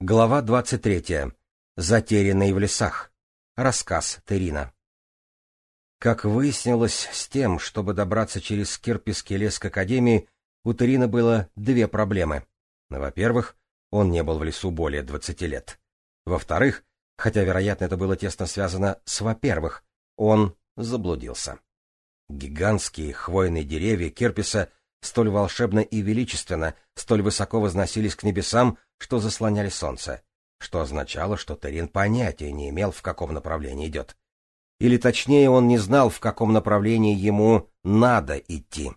Глава 23. Затерянные в лесах. Рассказ Терина. Как выяснилось, с тем, чтобы добраться через Кирпийский лес к Академии, у Терина было две проблемы. Ну, во-первых, он не был в лесу более 20 лет. Во-вторых, хотя, вероятно, это было тесно связано с «во-первых», он заблудился. Гигантские хвойные деревья Кирписа столь волшебно и величественно, столь высоко возносились к небесам, что заслоняли солнце, что означало, что Терин понятия не имел, в каком направлении идет. Или точнее, он не знал, в каком направлении ему надо идти.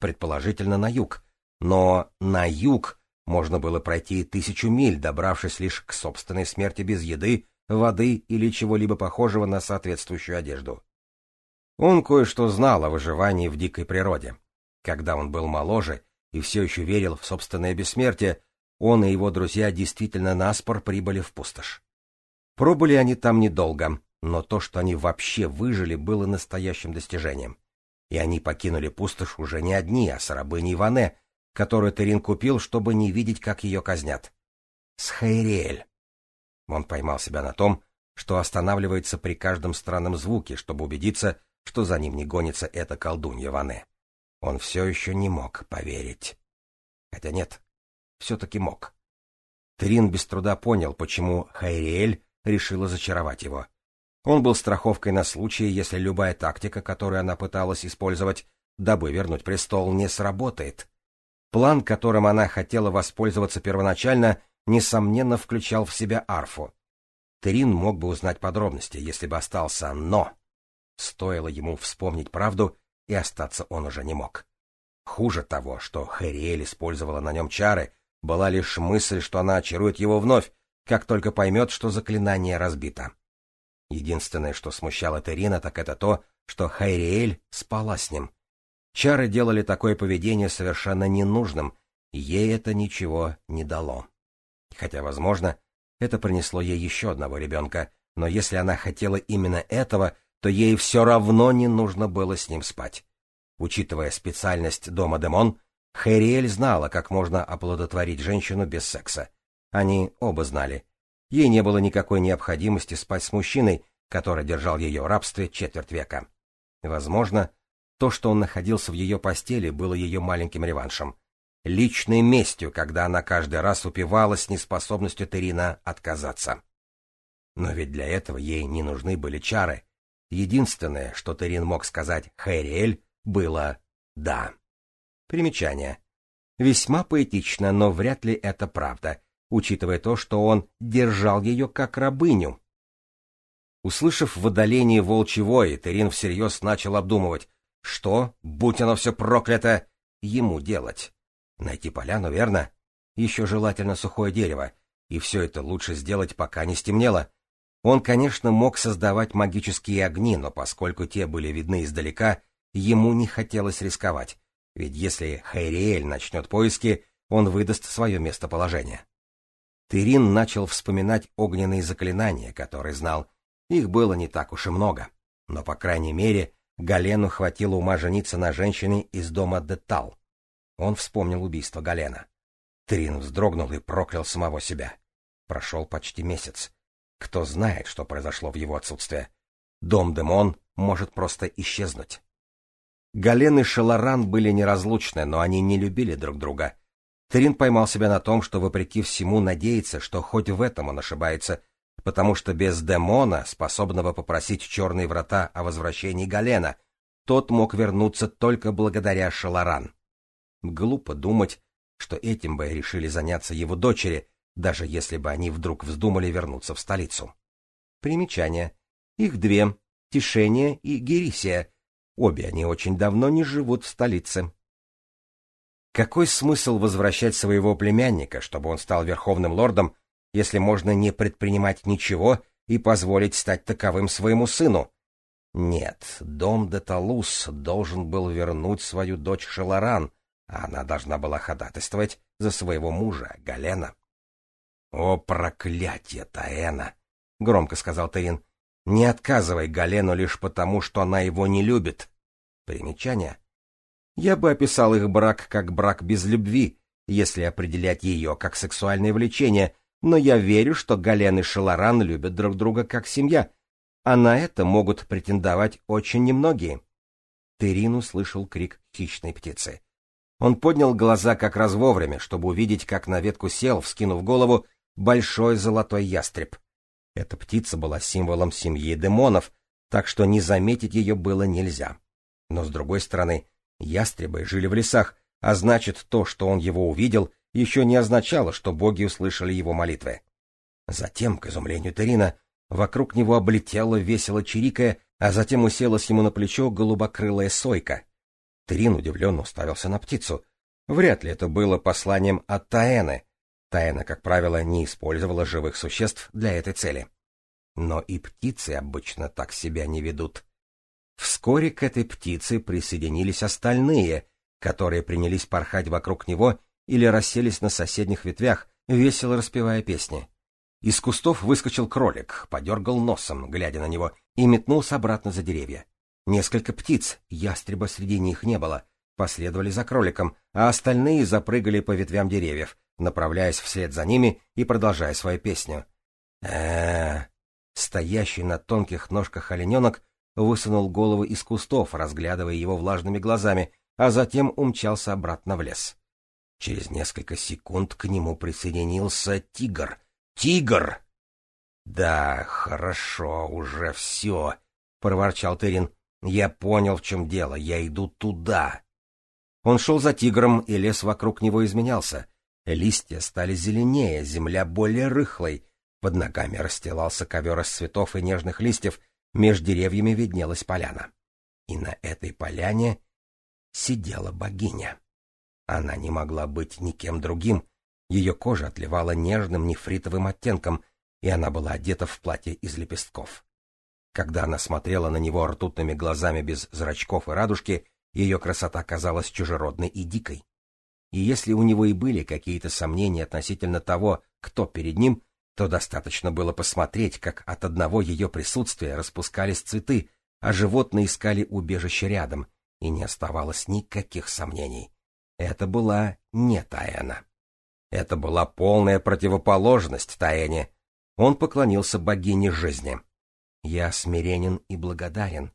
Предположительно, на юг. Но на юг можно было пройти тысячу миль, добравшись лишь к собственной смерти без еды, воды или чего-либо похожего на соответствующую одежду. Он кое-что знал о выживании в дикой природе. Когда он был моложе и все еще верил в собственное бессмертие, он и его друзья действительно на спор прибыли в пустошь. Пробыли они там недолго, но то, что они вообще выжили, было настоящим достижением. И они покинули пустошь уже не одни, а с рабыней Ване, которую Терин купил, чтобы не видеть, как ее казнят. С Хайриэль. Он поймал себя на том, что останавливается при каждом странном звуке, чтобы убедиться, что за ним не гонится эта колдунья Ване. Он все еще не мог поверить. Хотя нет, все-таки мог. Трин без труда понял, почему Хайриэль решила зачаровать его. Он был страховкой на случай, если любая тактика, которую она пыталась использовать, дабы вернуть престол, не сработает. План, которым она хотела воспользоваться первоначально, несомненно включал в себя арфу. Трин мог бы узнать подробности, если бы остался, но... Стоило ему вспомнить правду, и остаться он уже не мог. Хуже того, что Хэриэль использовала на нем чары, была лишь мысль, что она очарует его вновь, как только поймет, что заклинание разбито. Единственное, что смущало Терина, так это то, что Хайриэль спала с ним. Чары делали такое поведение совершенно ненужным, и ей это ничего не дало. Хотя, возможно, это принесло ей еще одного ребенка, но если она хотела именно этого, то ей все равно не нужно было с ним спать. Учитывая специальность дома Демон, Хэриэль знала, как можно оплодотворить женщину без секса. Они оба знали. Ей не было никакой необходимости спать с мужчиной, который держал ее в рабстве четверть века. Возможно, то, что он находился в ее постели, было ее маленьким реваншем. Личной местью, когда она каждый раз упивалась неспособностью Терина отказаться. Но ведь для этого ей не нужны были чары. Единственное, что Терин мог сказать Хэриэль, было «да». Примечание. Весьма поэтично, но вряд ли это правда, учитывая то, что он держал ее как рабыню. Услышав в отдалении волчий вой, Терин всерьез начал обдумывать, что, будь оно все проклято, ему делать. Найти поляну, верно? Еще желательно сухое дерево, и все это лучше сделать, пока не стемнело. Он, конечно, мог создавать магические огни, но поскольку те были видны издалека, ему не хотелось рисковать. Ведь если Хайриэль начнет поиски, он выдаст свое местоположение. Терин начал вспоминать огненные заклинания, которые знал. Их было не так уж и много. Но, по крайней мере, Галену хватило ума жениться на женщине из дома Детал. Он вспомнил убийство Галена. Терин вздрогнул и проклял самого себя. Прошел почти месяц. Кто знает, что произошло в его отсутствие. Дом Демон может просто исчезнуть. Гален и Шаларан были неразлучны, но они не любили друг друга. Терин поймал себя на том, что, вопреки всему, надеется, что хоть в этом он ошибается, потому что без Демона, способного попросить Черные Врата о возвращении Галена, тот мог вернуться только благодаря Шаларан. Глупо думать, что этим бы решили заняться его дочери, даже если бы они вдруг вздумали вернуться в столицу. Примечание. Их две — Тишения и Герисия, Обе они очень давно не живут в столице. Какой смысл возвращать своего племянника, чтобы он стал верховным лордом, если можно не предпринимать ничего и позволить стать таковым своему сыну? Нет, дом де Талус должен был вернуть свою дочь Шеларан, а она должна была ходатайствовать за своего мужа, Галена. — О, проклятие Таэна! — громко сказал Терин. Не отказывай Галену лишь потому, что она его не любит. Примечание. Я бы описал их брак как брак без любви, если определять ее как сексуальное влечение, но я верю, что Гален и Шеларан любят друг друга как семья, а на это могут претендовать очень немногие. Терин услышал крик хищной птицы. Он поднял глаза как раз вовремя, чтобы увидеть, как на ветку сел, вскинув голову, большой золотой ястреб — эта птица была символом семьи демонов, так что не заметить ее было нельзя. Но, с другой стороны, ястребы жили в лесах, а значит, то, что он его увидел, еще не означало, что боги услышали его молитвы. Затем, к изумлению Терина, вокруг него облетела весело чирикая, а затем уселась ему на плечо голубокрылая сойка. Терин удивленно уставился на птицу. Вряд ли это было посланием от Таэны — Тайна, как правило, не использовала живых существ для этой цели. Но и птицы обычно так себя не ведут. Вскоре к этой птице присоединились остальные, которые принялись порхать вокруг него или расселись на соседних ветвях, весело распевая песни. Из кустов выскочил кролик, подергал носом, глядя на него, и метнулся обратно за деревья. Несколько птиц, ястреба среди них не было, последовали за кроликом, а остальные запрыгали по ветвям деревьев, направляясь вслед за ними и продолжая свою песню. э Стоящий на тонких ножках олененок высунул голову из кустов, разглядывая его влажными глазами, а затем умчался обратно в лес. Через несколько секунд к нему присоединился тигр. Тигр! Да, хорошо, уже все, проворчал Терин. Я понял, в чем дело, я иду туда. Он шел за тигром, и лес вокруг него изменялся. Э, листья стали зеленее, земля более рыхлой. Под ногами расстилался ковер из цветов и нежных листьев, между деревьями виднелась поляна. И на этой поляне сидела богиня. Она не могла быть никем другим. Ее кожа отливала нежным нефритовым оттенком, и она была одета в платье из лепестков. Когда она смотрела на него ртутными глазами без зрачков и радужки, ее красота казалась чужеродной и дикой и если у него и были какие-то сомнения относительно того, кто перед ним, то достаточно было посмотреть, как от одного ее присутствия распускались цветы, а животные искали убежище рядом, и не оставалось никаких сомнений. Это была не Таэна. Это была полная противоположность Таэне. Он поклонился богине жизни. «Я смиренен и благодарен».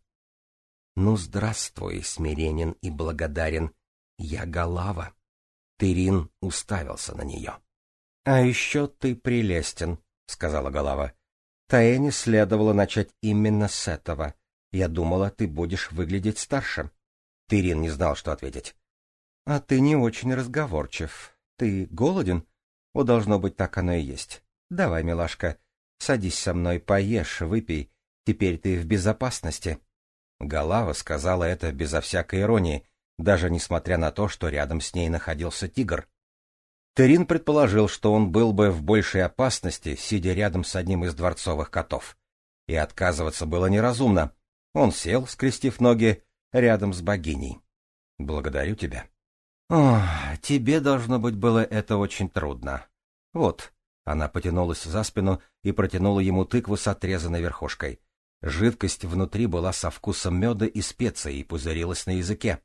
«Ну, здравствуй, смиренен и благодарен. Я Галава». Терин уставился на нее. — А еще ты прелестен, — сказала голова. — Таэне следовало начать именно с этого. Я думала, ты будешь выглядеть старше. Терин не знал, что ответить. — А ты не очень разговорчив. Ты голоден? О, должно быть, так оно и есть. Давай, милашка, садись со мной, поешь, выпей. Теперь ты в безопасности. Голава сказала это безо всякой иронии, даже несмотря на то, что рядом с ней находился тигр. Терин предположил, что он был бы в большей опасности, сидя рядом с одним из дворцовых котов. И отказываться было неразумно. Он сел, скрестив ноги, рядом с богиней. «Благодарю тебя». «О, тебе, должно быть, было это очень трудно. Вот». Она потянулась за спину и протянула ему тыкву с отрезанной верхушкой. Жидкость внутри была со вкусом меда и специй и пузырилась на языке.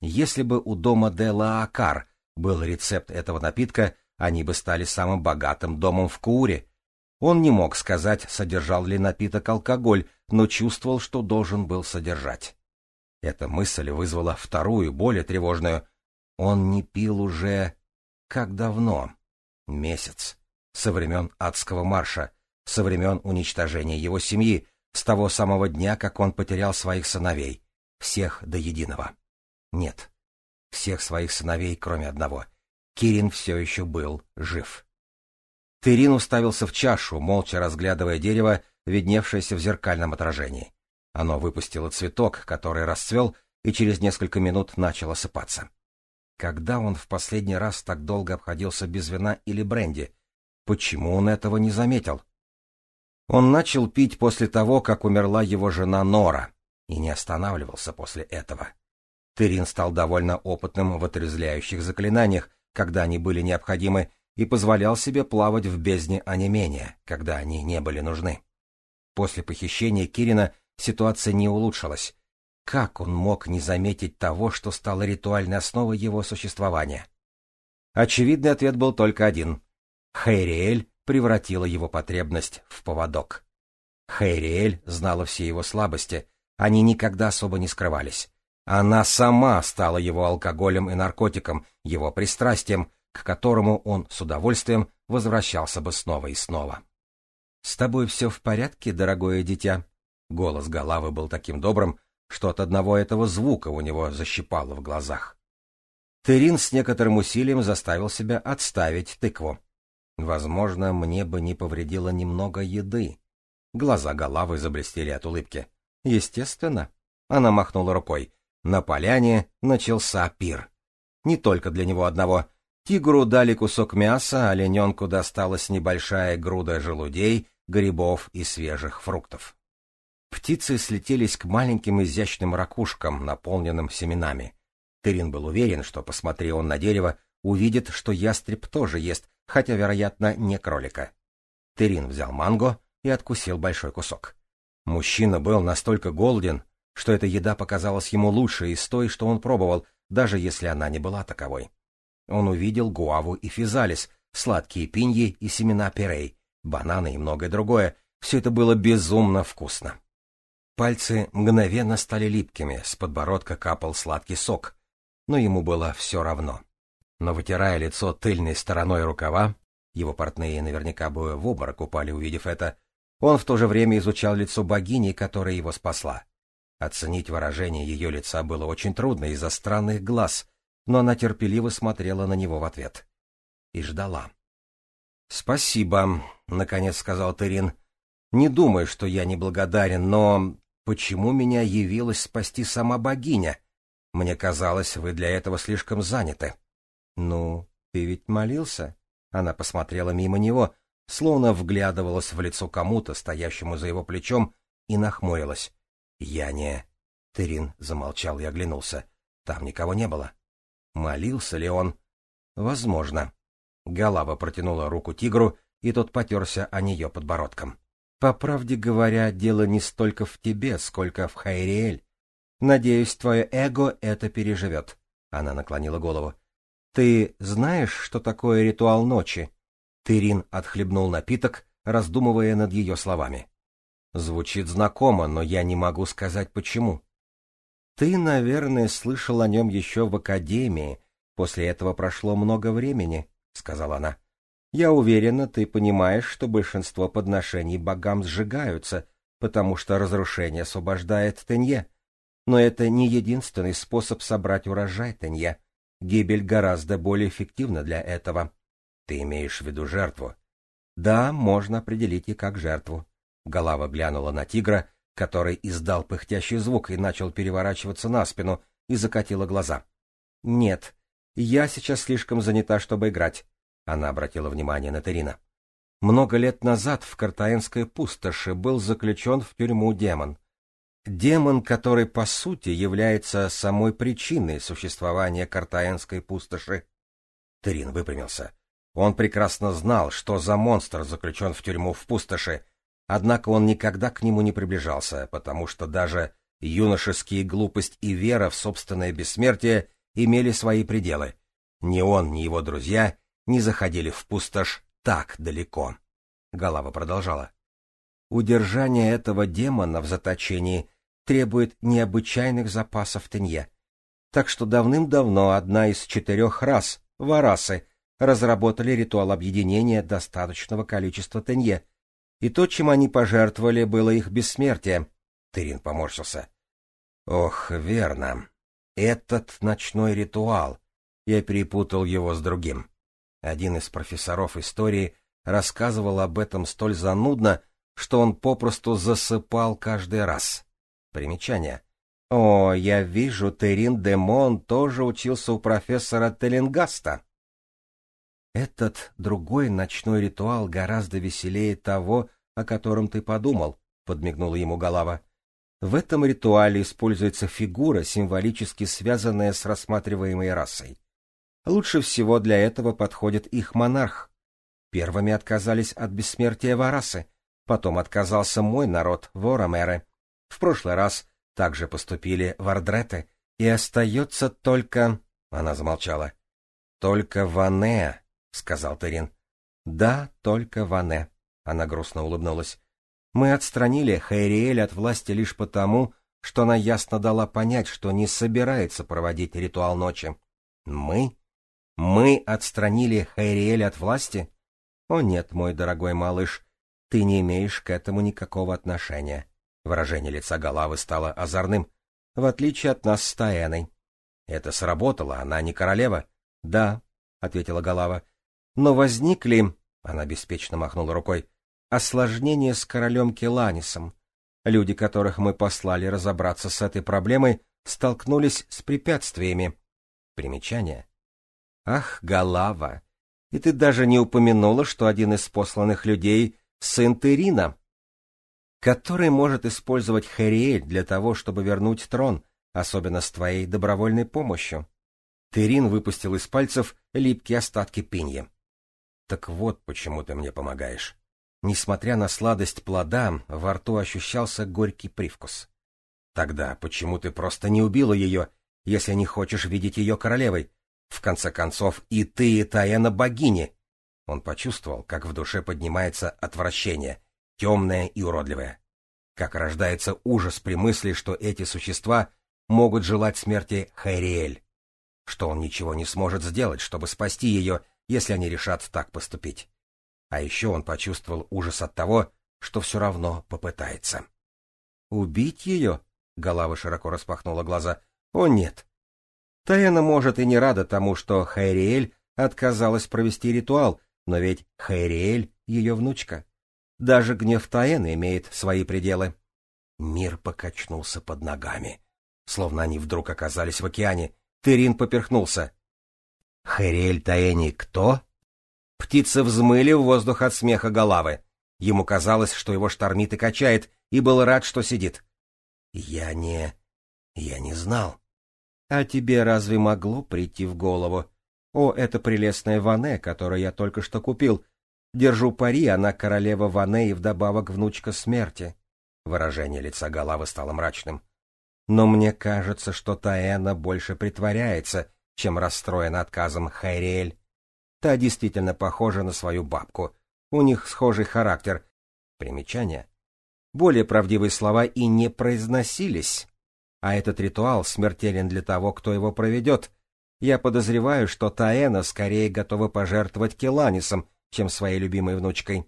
Если бы у дома де Лаакар был рецепт этого напитка, они бы стали самым богатым домом в Кууре. Он не мог сказать, содержал ли напиток алкоголь, но чувствовал, что должен был содержать. Эта мысль вызвала вторую, более тревожную. Он не пил уже... как давно? Месяц. Со времен адского марша, со времен уничтожения его семьи, с того самого дня, как он потерял своих сыновей, всех до единого. Нет. Всех своих сыновей, кроме одного. Кирин все еще был жив. Терин уставился в чашу, молча разглядывая дерево, видневшееся в зеркальном отражении. Оно выпустило цветок, который расцвел и через несколько минут начал осыпаться. Когда он в последний раз так долго обходился без вина или бренди? Почему он этого не заметил? Он начал пить после того, как умерла его жена Нора, и не останавливался после этого. Терин стал довольно опытным в отрезвляющих заклинаниях, когда они были необходимы, и позволял себе плавать в бездне онемения, когда они не были нужны. После похищения Кирина ситуация не улучшилась. Как он мог не заметить того, что стало ритуальной основой его существования? Очевидный ответ был только один. Хейриэль превратила его потребность в поводок. Хейриэль знала все его слабости, они никогда особо не скрывались. Она сама стала его алкоголем и наркотиком, его пристрастием, к которому он с удовольствием возвращался бы снова и снова. «С тобой все в порядке, дорогое дитя?» Голос Галавы был таким добрым, что от одного этого звука у него защипало в глазах. Терин с некоторым усилием заставил себя отставить тыкву. «Возможно, мне бы не повредило немного еды». Глаза Галавы заблестели от улыбки. «Естественно». Она махнула рукой. На поляне начался пир. Не только для него одного. Тигру дали кусок мяса, олененку досталась небольшая груда желудей, грибов и свежих фруктов. Птицы слетелись к маленьким изящным ракушкам, наполненным семенами. Терин был уверен, что, посмотри он на дерево, увидит, что ястреб тоже ест, хотя, вероятно, не кролика. Терин взял манго и откусил большой кусок. Мужчина был настолько голоден, что эта еда показалась ему лучшей из той, что он пробовал, даже если она не была таковой. Он увидел гуаву и физалис, сладкие пиньи и семена пирей, бананы и многое другое. Все это было безумно вкусно. Пальцы мгновенно стали липкими, с подбородка капал сладкий сок. Но ему было все равно. Но вытирая лицо тыльной стороной рукава, его портные наверняка бы в обморок упали, увидев это, он в то же время изучал лицо богини, которая его спасла. Оценить выражение ее лица было очень трудно из-за странных глаз, но она терпеливо смотрела на него в ответ. И ждала. — Спасибо, — наконец сказал Терин. — Не думаю, что я неблагодарен, но почему меня явилась спасти сама богиня? Мне казалось, вы для этого слишком заняты. — Ну, ты ведь молился? Она посмотрела мимо него, словно вглядывалась в лицо кому-то, стоящему за его плечом, и нахмурилась. Я не... Терин замолчал и оглянулся. Там никого не было. Молился ли он? Возможно. Голова протянула руку тигру, и тот потерся о нее подбородком. По правде говоря, дело не столько в тебе, сколько в Хайриэль. Надеюсь, твое эго это переживет. Она наклонила голову. Ты знаешь, что такое ритуал ночи? Терин отхлебнул напиток, раздумывая над ее словами. Звучит знакомо, но я не могу сказать почему. Ты, наверное, слышал о нем еще в академии. После этого прошло много времени, — сказала она. Я уверена, ты понимаешь, что большинство подношений богам сжигаются, потому что разрушение освобождает Тенье. Но это не единственный способ собрать урожай Тенье. Гибель гораздо более эффективна для этого. Ты имеешь в виду жертву? Да, можно определить и как жертву. Голава глянула на тигра, который издал пыхтящий звук и начал переворачиваться на спину, и закатила глаза. — Нет, я сейчас слишком занята, чтобы играть, — она обратила внимание на Терина. Много лет назад в Картаенской пустоши был заключен в тюрьму демон. Демон, который, по сути, является самой причиной существования Картаенской пустоши. Терин выпрямился. Он прекрасно знал, что за монстр заключен в тюрьму в пустоши, Однако он никогда к нему не приближался, потому что даже юношеские глупость и вера в собственное бессмертие имели свои пределы. Ни он, ни его друзья не заходили в пустошь так далеко. Голова продолжала. Удержание этого демона в заточении требует необычайных запасов тенье. Так что давным-давно одна из четырех рас, варасы, разработали ритуал объединения достаточного количества тенье — и то, чем они пожертвовали, было их бессмертие. Тырин поморщился. Ох, верно. Этот ночной ритуал. Я перепутал его с другим. Один из профессоров истории рассказывал об этом столь занудно, что он попросту засыпал каждый раз. Примечание. О, я вижу, Терин Демон тоже учился у профессора Теленгаста. Этот другой ночной ритуал гораздо веселее того, о котором ты подумал, подмигнула ему голова. В этом ритуале используется фигура, символически связанная с рассматриваемой расой. Лучше всего для этого подходит их монарх. Первыми отказались от бессмертия Варасы, потом отказался мой народ, Воромеры. В прошлый раз также поступили Вардреты, и остается только... Она замолчала. Только Ванеа, — сказал Терин. «Да, только Ване», — она грустно улыбнулась. «Мы отстранили Хайриэль от власти лишь потому, что она ясно дала понять, что не собирается проводить ритуал ночи. Мы? Мы отстранили Хайриэль от власти? О нет, мой дорогой малыш, ты не имеешь к этому никакого отношения». Выражение лица Галавы стало озорным, в отличие от нас с Таэной. «Это сработало, она не королева». «Да», — ответила Галава, — но возникли, — она беспечно махнула рукой, — осложнения с королем Келанисом. Люди, которых мы послали разобраться с этой проблемой, столкнулись с препятствиями. Примечание. Ах, голова! И ты даже не упомянула, что один из посланных людей — сын Терина, который может использовать Хариэль для того, чтобы вернуть трон, особенно с твоей добровольной помощью. Терин выпустил из пальцев липкие остатки пинья. Так вот почему ты мне помогаешь. Несмотря на сладость плода, во рту ощущался горький привкус. Тогда почему ты просто не убила ее, если не хочешь видеть ее королевой? В конце концов, и ты, и Таэна богини. Он почувствовал, как в душе поднимается отвращение, темное и уродливое. Как рождается ужас при мысли, что эти существа могут желать смерти Хайриэль. Что он ничего не сможет сделать, чтобы спасти ее, — если они решат так поступить. А еще он почувствовал ужас от того, что все равно попытается. «Убить ее?» — Голава широко распахнула глаза. «О, нет!» Таяна может, и не рада тому, что Хайриэль отказалась провести ритуал, но ведь Хайриэль — ее внучка. Даже гнев Таэна имеет свои пределы. Мир покачнулся под ногами. Словно они вдруг оказались в океане. Терин поперхнулся. Хариэль Таэни кто? Птицы взмыли в воздух от смеха головы. Ему казалось, что его штормит и качает, и был рад, что сидит. Я не... я не знал. А тебе разве могло прийти в голову? О, это прелестная Ване, которую я только что купил. Держу пари, она королева Ване и вдобавок внучка смерти. Выражение лица головы стало мрачным. Но мне кажется, что Таэна больше притворяется — чем расстроена отказом Хайриэль. Та действительно похожа на свою бабку. У них схожий характер. Примечание. Более правдивые слова и не произносились. А этот ритуал смертелен для того, кто его проведет. Я подозреваю, что Таэна скорее готова пожертвовать Келанисом, чем своей любимой внучкой.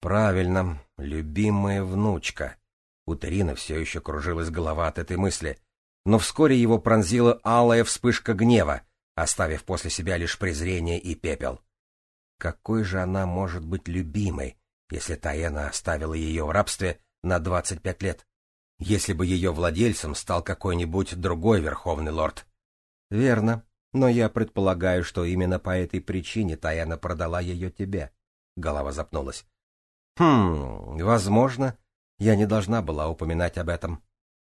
Правильно, любимая внучка. У Терина все еще кружилась голова от этой мысли но вскоре его пронзила алая вспышка гнева, оставив после себя лишь презрение и пепел. Какой же она может быть любимой, если Таэна оставила ее в рабстве на 25 лет? Если бы ее владельцем стал какой-нибудь другой верховный лорд. Верно, но я предполагаю, что именно по этой причине Таэна продала ее тебе. Голова запнулась. Хм, возможно, я не должна была упоминать об этом.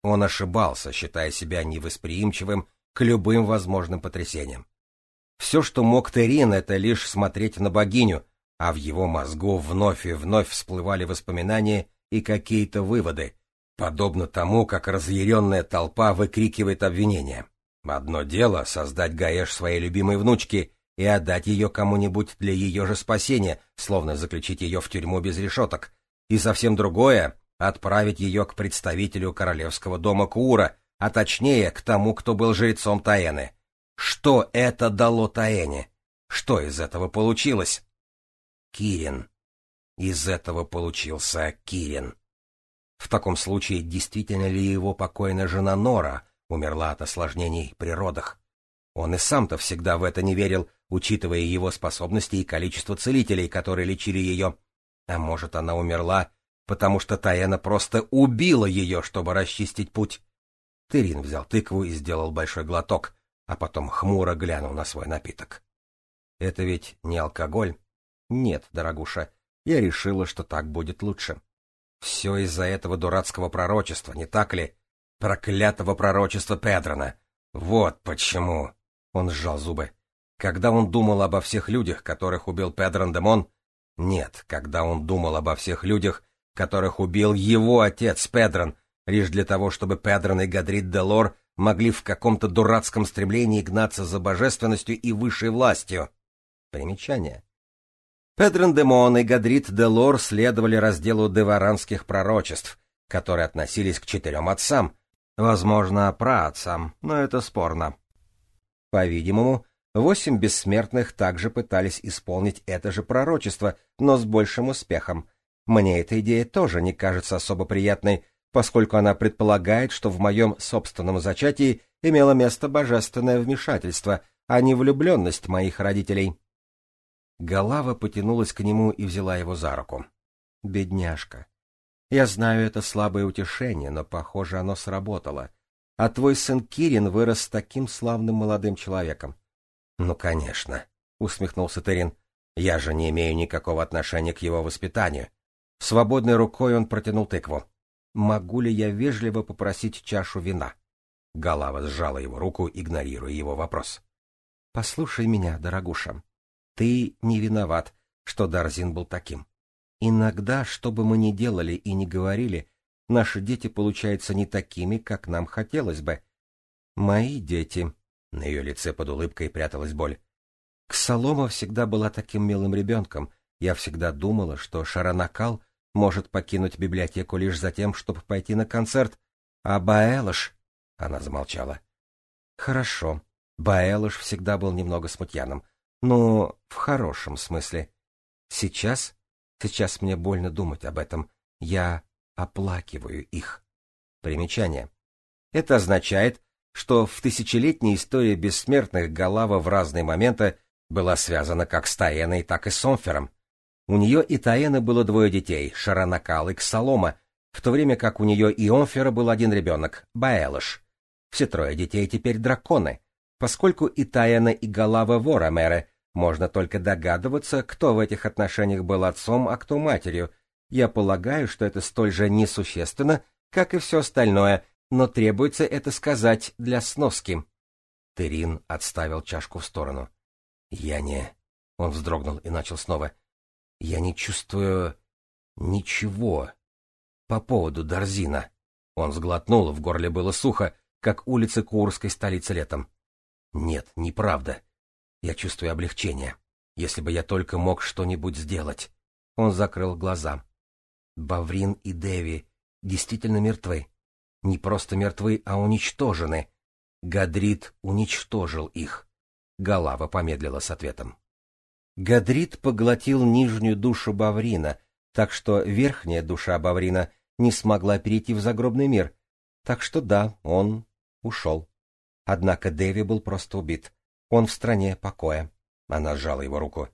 Он ошибался, считая себя невосприимчивым к любым возможным потрясениям. Все, что мог Терин, это лишь смотреть на богиню, а в его мозгу вновь и вновь всплывали воспоминания и какие-то выводы, подобно тому, как разъяренная толпа выкрикивает обвинения. Одно дело — создать гаеш своей любимой внучке и отдать ее кому-нибудь для ее же спасения, словно заключить ее в тюрьму без решеток, и совсем другое отправить ее к представителю королевского дома Кура, а точнее к тому, кто был жрецом Таэны. Что это дало Таэне? Что из этого получилось? Кирин. Из этого получился Кирин. В таком случае, действительно ли его покойная жена Нора умерла от осложнений при родах? Он и сам-то всегда в это не верил, учитывая его способности и количество целителей, которые лечили ее. А может, она умерла потому что Таэна просто убила ее, чтобы расчистить путь. Терин взял тыкву и сделал большой глоток, а потом хмуро глянул на свой напиток. «Это ведь не алкоголь?» «Нет, дорогуша, я решила, что так будет лучше. Все из-за этого дурацкого пророчества, не так ли? Проклятого пророчества Педрона! Вот почему!» Он сжал зубы. Когда он думал обо всех людях, которых убил Педрон Демон... Нет, когда он думал обо всех людях, которых убил его отец Педрон, лишь для того, чтобы Педрон и Гадрид Делор могли в каком-то дурацком стремлении гнаться за божественностью и высшей властью. Примечание. Педрон Демон и Гадрид Делор следовали разделу деваранских пророчеств, которые относились к четырем отцам, возможно, праотцам, но это спорно. По-видимому, восемь бессмертных также пытались исполнить это же пророчество, но с большим успехом — мне эта идея тоже не кажется особо приятной, поскольку она предполагает, что в моем собственном зачатии имело место божественное вмешательство, а не влюбленность моих родителей. Голава потянулась к нему и взяла его за руку. «Бедняжка. Я знаю, это слабое утешение, но, похоже, оно сработало. А твой сын Кирин вырос таким славным молодым человеком». «Ну, конечно», — усмехнулся Терин. «Я же не имею никакого отношения к его воспитанию. Свободной рукой он протянул тыкву. «Могу ли я вежливо попросить чашу вина?» Галава сжала его руку, игнорируя его вопрос. «Послушай меня, дорогуша. Ты не виноват, что Дарзин был таким. Иногда, что бы мы ни делали и ни говорили, наши дети получаются не такими, как нам хотелось бы. Мои дети...» На ее лице под улыбкой пряталась боль. Ксалома всегда была таким милым ребенком. Я всегда думала, что Шаранакал может покинуть библиотеку лишь за тем, чтобы пойти на концерт. А Баэлыш... Она замолчала. Хорошо. Баэлыш всегда был немного смутьяном. Но ну, в хорошем смысле. Сейчас... Сейчас мне больно думать об этом. Я оплакиваю их. Примечание. Это означает, что в тысячелетней истории бессмертных Галава в разные моменты была связана как с Таеной, так и с Сомфером. У нее и Таэны было двое детей, Шаранакал и Ксалома, в то время как у нее и Омфера был один ребенок, Баэлыш. Все трое детей теперь драконы. Поскольку и Таэна, и Галава Ворамеры, можно только догадываться, кто в этих отношениях был отцом, а кто матерью. Я полагаю, что это столь же несущественно, как и все остальное, но требуется это сказать для сноски. Терин отставил чашку в сторону. — Я не... Он вздрогнул и начал снова. — я не чувствую ничего по поводу Дарзина. Он сглотнул, в горле было сухо, как улицы Курской столицы летом. Нет, неправда. Я чувствую облегчение. Если бы я только мог что-нибудь сделать. Он закрыл глаза. Баврин и Деви действительно мертвы. Не просто мертвы, а уничтожены. Гадрит уничтожил их. Голава помедлила с ответом. Гадрит поглотил нижнюю душу Баврина, так что верхняя душа Баврина не смогла перейти в загробный мир, так что да, он ушел. Однако Дэви был просто убит. Он в стране покоя. Она сжала его руку.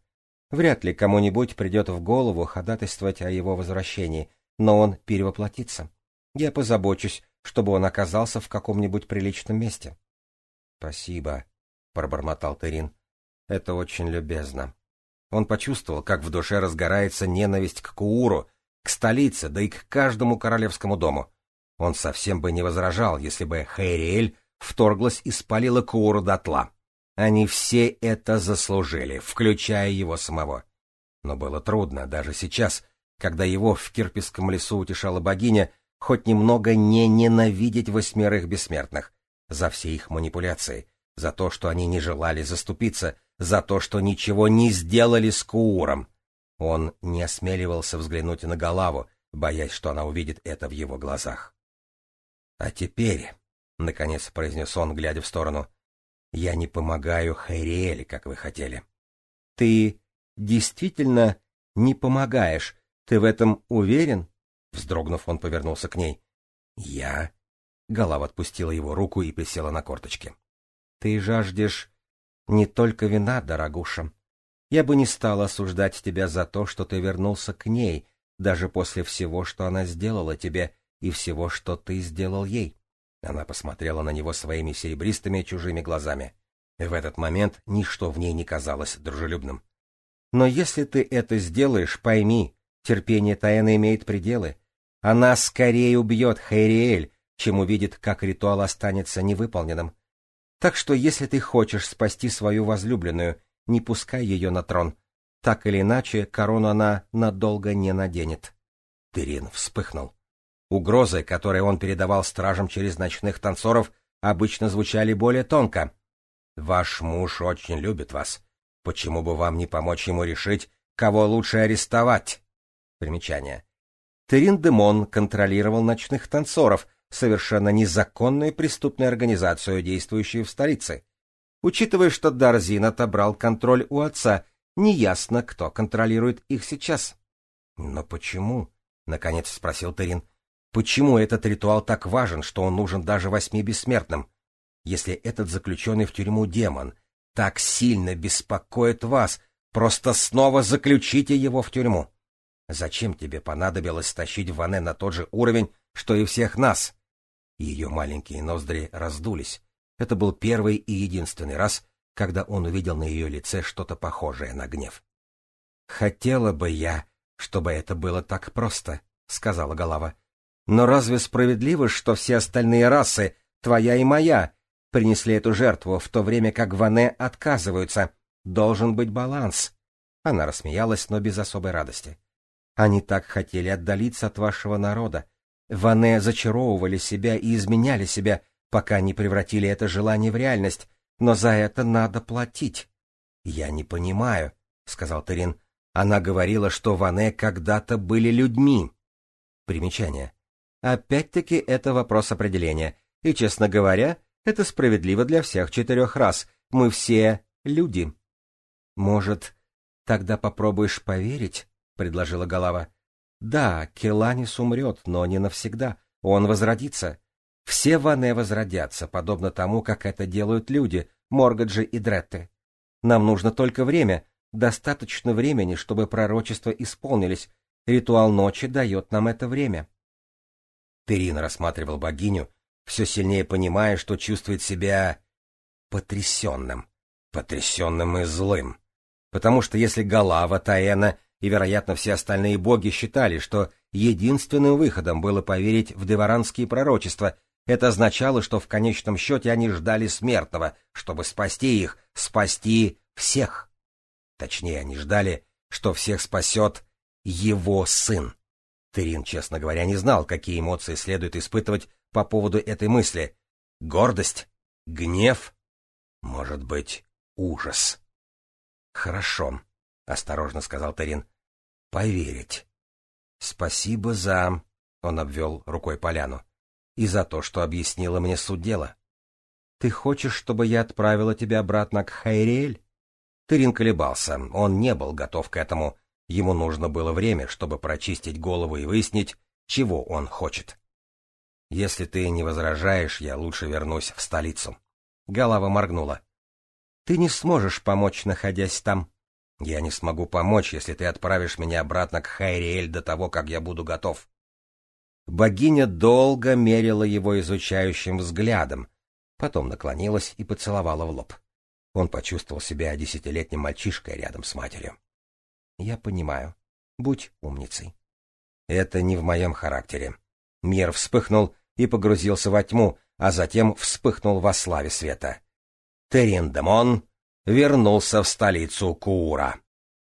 Вряд ли кому-нибудь придет в голову ходатайствовать о его возвращении, но он перевоплотится. Я позабочусь, чтобы он оказался в каком-нибудь приличном месте. — Спасибо, — пробормотал Терин. — Это очень любезно. Он почувствовал, как в душе разгорается ненависть к Кууру, к столице, да и к каждому королевскому дому. Он совсем бы не возражал, если бы Хейриэль вторглась и спалила Кууру дотла. Они все это заслужили, включая его самого. Но было трудно даже сейчас, когда его в Кирписком лесу утешала богиня, хоть немного не ненавидеть восьмерых бессмертных за все их манипуляции, за то, что они не желали заступиться, за то, что ничего не сделали с Кууром. Он не осмеливался взглянуть на Галаву, боясь, что она увидит это в его глазах. — А теперь, — наконец произнес он, глядя в сторону, — я не помогаю Хайриэле, как вы хотели. — Ты действительно не помогаешь? Ты в этом уверен? Вздрогнув, он повернулся к ней. — Я? Голова отпустила его руку и присела на корточки. — Ты жаждешь не только вина, дорогуша. Я бы не стал осуждать тебя за то, что ты вернулся к ней, даже после всего, что она сделала тебе и всего, что ты сделал ей. Она посмотрела на него своими серебристыми чужими глазами. В этот момент ничто в ней не казалось дружелюбным. Но если ты это сделаешь, пойми, терпение Таэна имеет пределы. Она скорее убьет Хайриэль, чем увидит, как ритуал останется невыполненным. Так что, если ты хочешь спасти свою возлюбленную, не пускай ее на трон. Так или иначе, корону она надолго не наденет. Терин вспыхнул. Угрозы, которые он передавал стражам через ночных танцоров, обычно звучали более тонко. «Ваш муж очень любит вас. Почему бы вам не помочь ему решить, кого лучше арестовать?» Примечание. Терин Демон контролировал ночных танцоров, совершенно незаконную преступную организацию, действующую в столице. Учитывая, что Дарзин отобрал контроль у отца, неясно, кто контролирует их сейчас. «Но почему?» — наконец спросил Терин. «Почему этот ритуал так важен, что он нужен даже восьми бессмертным? Если этот заключенный в тюрьму демон так сильно беспокоит вас, просто снова заключите его в тюрьму. Зачем тебе понадобилось тащить Ване на тот же уровень, что и всех нас?» Ее маленькие ноздри раздулись. Это был первый и единственный раз, когда он увидел на ее лице что-то похожее на гнев. «Хотела бы я, чтобы это было так просто», — сказала голова. «Но разве справедливо, что все остальные расы, твоя и моя, принесли эту жертву, в то время как Ване отказываются? Должен быть баланс». Она рассмеялась, но без особой радости. «Они так хотели отдалиться от вашего народа, Ване зачаровывали себя и изменяли себя, пока не превратили это желание в реальность, но за это надо платить. — Я не понимаю, — сказал Терин. Она говорила, что Ване когда-то были людьми. Примечание. Опять-таки это вопрос определения, и, честно говоря, это справедливо для всех четырех рас. Мы все люди. — Может, тогда попробуешь поверить? — предложила голова. Да, Келанис умрет, но не навсегда. Он возродится. Все Ване возродятся, подобно тому, как это делают люди, Моргаджи и Дретты. Нам нужно только время, достаточно времени, чтобы пророчества исполнились. Ритуал ночи дает нам это время. Терин рассматривал богиню, все сильнее понимая, что чувствует себя потрясенным, потрясенным и злым. Потому что если голова Таэна и, вероятно, все остальные боги считали, что единственным выходом было поверить в деваранские пророчества. Это означало, что в конечном счете они ждали смертного, чтобы спасти их, спасти всех. Точнее, они ждали, что всех спасет его сын. Терин, честно говоря, не знал, какие эмоции следует испытывать по поводу этой мысли. Гордость? Гнев? Может быть, ужас? — Хорошо, — осторожно сказал Терин поверить. Спасибо за... Он обвел рукой поляну. И за то, что объяснила мне суть дела. Ты хочешь, чтобы я отправила тебя обратно к Хайриэль? Тырин колебался, он не был готов к этому. Ему нужно было время, чтобы прочистить голову и выяснить, чего он хочет. Если ты не возражаешь, я лучше вернусь в столицу. Голова моргнула. Ты не сможешь помочь, находясь там. Я не смогу помочь, если ты отправишь меня обратно к Хайриэль до того, как я буду готов. Богиня долго мерила его изучающим взглядом, потом наклонилась и поцеловала в лоб. Он почувствовал себя десятилетним мальчишкой рядом с матерью. — Я понимаю. Будь умницей. — Это не в моем характере. Мир вспыхнул и погрузился во тьму, а затем вспыхнул во славе света. — Терриндемон! вернулся в столицу Куура.